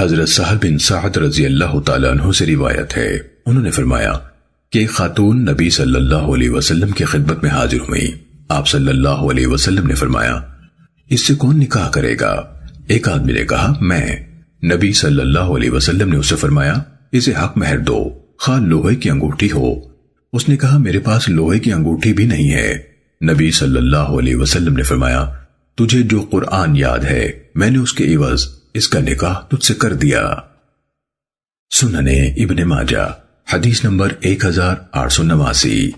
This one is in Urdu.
حضرت سہل بن سعد رضی اللہ تعالیٰ عنہ سے روایت ہے۔ انہوں نے فرمایا کہ ایک خاتون نبی صلی اللہ علیہ وسلم کی خدمت میں حاضر ہوئی آپ صلی اللہ علیہ وسلم نے فرمایا، اس سے کون نکاح کرے گا؟ ایک آدمی نے کہا، میں نبی صلی اللہ علیہ وسلم نے اسے فرمایا، اسے حق مہر دو خواہ لوہے کی انگوٹھی ہو۔ اس نے کہا، میرے پاس لوہے کی انگوٹھی بھی نہیں ہے۔ نبی صلی اللہ علیہ وسلم نے فرمایا، تجھے جو قرآن یاد ہے، میں نے اس کے عوض اس کا نکاح تجھ سے کر دیا۔ سننے ابن ماجہ، حدیث نمبر ایک ہزار آٹھ سو نواسی۔